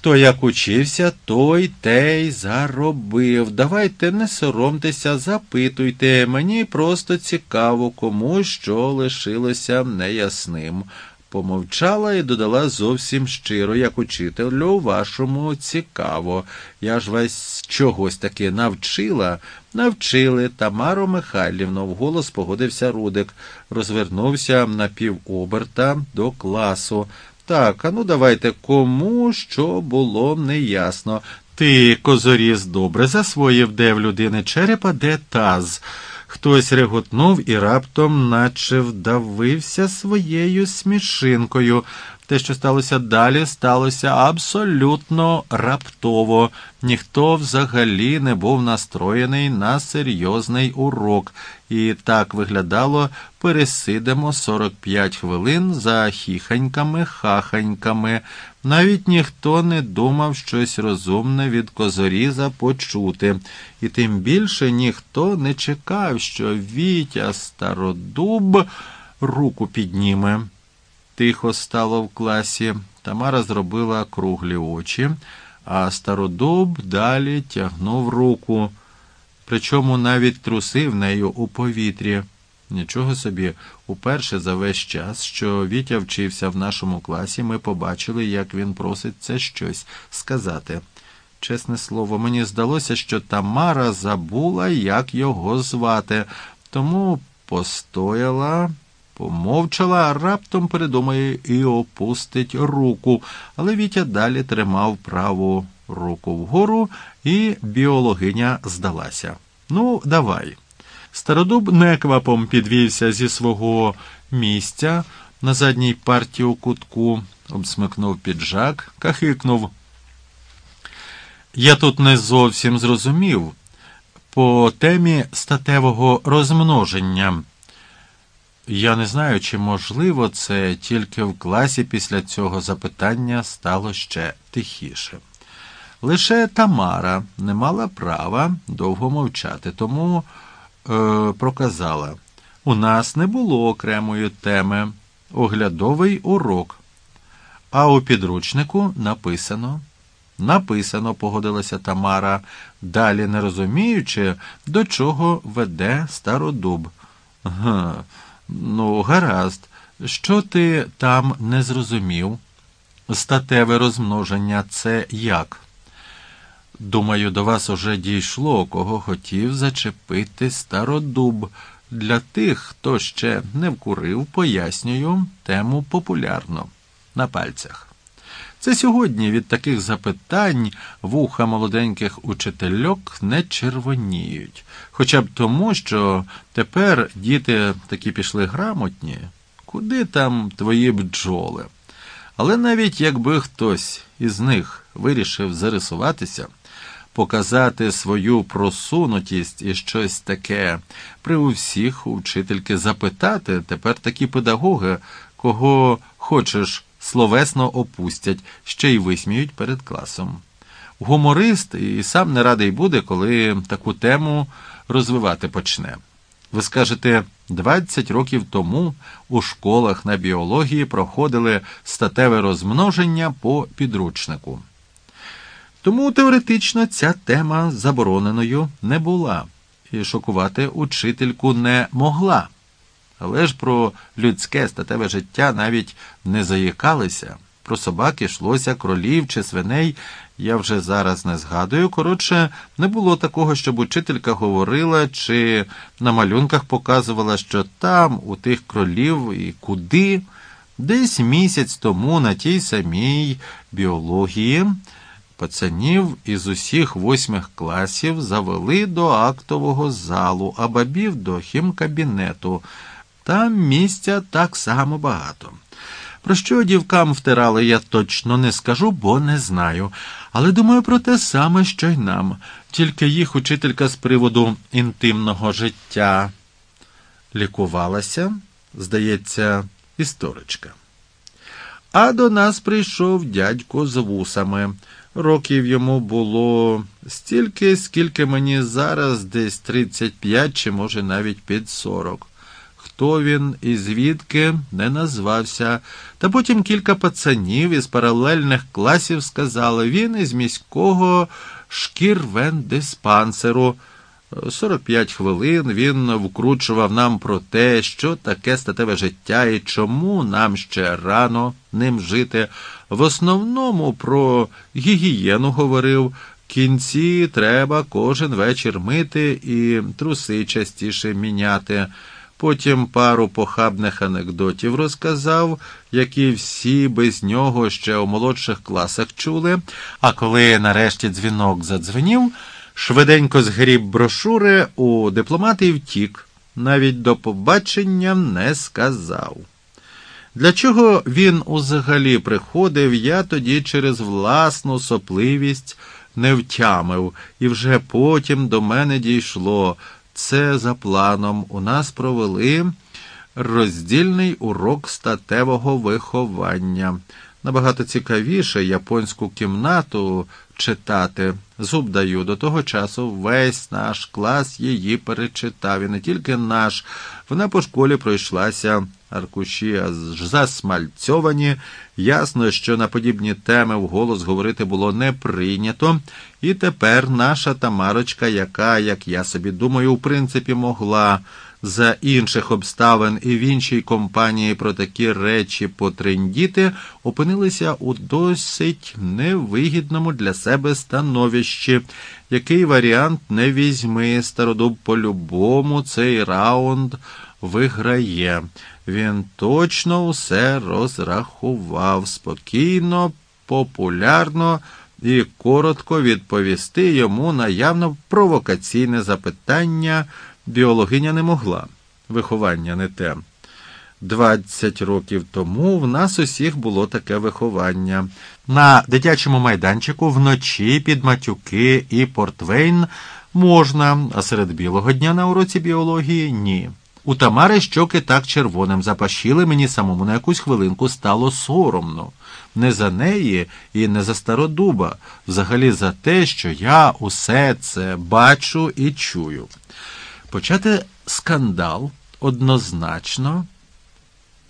Хто як учився, той те й заробив. Давайте не соромтеся, запитуйте. Мені просто цікаво, кому що лишилося неясним. Помовчала і додала зовсім щиро, як учителю, вашому цікаво. Я ж вас чогось таки навчила. Навчили Тамару Михайлівну, вголос погодився Рудик, розвернувся на півоберта до класу. Так, а ну давайте кому що було неясно. Ти, козоріз, добре засвоїв, де в людини черепа, де таз. Хтось реготнув і раптом, наче вдавився своєю смішинкою. Те, що сталося далі, сталося абсолютно раптово. Ніхто взагалі не був настроєний на серйозний урок, і так виглядало пересидимо 45 хвилин за хіханьками-хаханьками. Навіть ніхто не думав щось розумне від козоріза почути, і тим більше ніхто не чекав, що Вітя Стародуб руку підніме. Тихо стало в класі. Тамара зробила круглі очі, а стародуб далі тягнув руку, причому навіть трусив нею у повітрі. Нічого собі, уперше за весь час, що Вітя вчився в нашому класі, ми побачили, як він проситься щось сказати. Чесне слово, мені здалося, що Тамара забула, як його звати, тому постояла. Помовчала, а раптом передумає і опустить руку, але Вітя далі тримав праву руку вгору, і біологиня здалася. Ну, давай. Стародуб неквапом підвівся зі свого місця на задній парті у кутку, обсмикнув піджак, кахикнув. Я тут не зовсім зрозумів по темі статевого розмноження. Я не знаю, чи можливо це тільки в класі після цього запитання стало ще тихіше. Лише Тамара не мала права довго мовчати, тому е, проказала у нас не було окремої теми, оглядовий урок. А у підручнику написано. Написано, погодилася Тамара, далі не розуміючи, до чого веде стародуб. Га. Ну, гаразд, що ти там не зрозумів? Статеве розмноження це як? Думаю, до вас уже дійшло, кого хотів зачепити стародуб. Для тих, хто ще не вкурив, пояснюю тему популярно на пальцях. Це сьогодні від таких запитань вуха молоденьких учительок не червоніють, хоча б тому, що тепер діти такі пішли грамотні, куди там твої бджоли. Але навіть якби хтось із них вирішив зарисуватися, показати свою просунутість і щось таке, при усіх у вчительки запитати, тепер такі педагоги, кого хочеш словесно опустять, ще й висміють перед класом. Гуморист і сам не радий буде, коли таку тему розвивати почне. Ви скажете, 20 років тому у школах на біології проходили статеве розмноження по підручнику. Тому теоретично ця тема забороненою не була і шокувати учительку не могла. Але ж про людське статеве життя навіть не заїкалися. Про собак йшлося, кролів чи свиней, я вже зараз не згадую. Коротше, не було такого, щоб учителька говорила чи на малюнках показувала, що там, у тих кролів і куди. Десь місяць тому на тій самій біології пацанів із усіх восьмих класів завели до актового залу, а бабів до хімкабінету. Там місця так само багато. Про що дівкам втирали, я точно не скажу, бо не знаю. Але думаю про те саме, що й нам, тільки їх учителька з приводу інтимного життя лікувалася, здається, історичка. А до нас прийшов дядько з вусами. Років йому було стільки, скільки мені зараз, десь 35 чи, може, навіть під 40. Хто він і звідки не назвався. Та потім кілька пацанів із паралельних класів сказали він із міського шкірвендиспансеру. 45 хвилин він вкручував нам про те, що таке статеве життя і чому нам ще рано ним жити. В основному про гігієну говорив. Кінці треба кожен вечір мити і труси частіше міняти. Потім пару похабних анекдотів розказав, які всі без нього ще у молодших класах чули. А коли нарешті дзвінок задзвенів, швиденько згріб брошури у дипломати і втік, навіть до побачення не сказав. Для чого він узагалі приходив, я тоді через власну сопливість не втямив, і вже потім до мене дійшло. Це за планом у нас провели роздільний урок статевого виховання. Набагато цікавіше японську кімнату читати. Зуб даю до того часу весь наш клас її перечитав. І не тільки наш. Вона по школі пройшлася аркуші аж засмальцьовані. Ясно, що на подібні теми вголос говорити було не прийнято. І тепер наша Тамарочка, яка, як я собі думаю, в принципі могла за інших обставин і в іншій компанії про такі речі потрендіти, опинилися у досить невигідному для себе становищі. Який варіант не візьми, стародуб по-любому цей раунд виграє. Він точно все розрахував спокійно, популярно і коротко відповісти йому на явно провокаційне запитання біологиня не могла. Виховання не те. Двадцять років тому в нас усіх було таке виховання. На дитячому майданчику вночі під матюки і портвейн можна, а серед білого дня на уроці біології ні. У Тамари щоки так червоним запашіли, мені самому на якусь хвилинку стало соромно. Не за неї і не за стародуба, взагалі за те, що я усе це бачу і чую. Почати скандал однозначно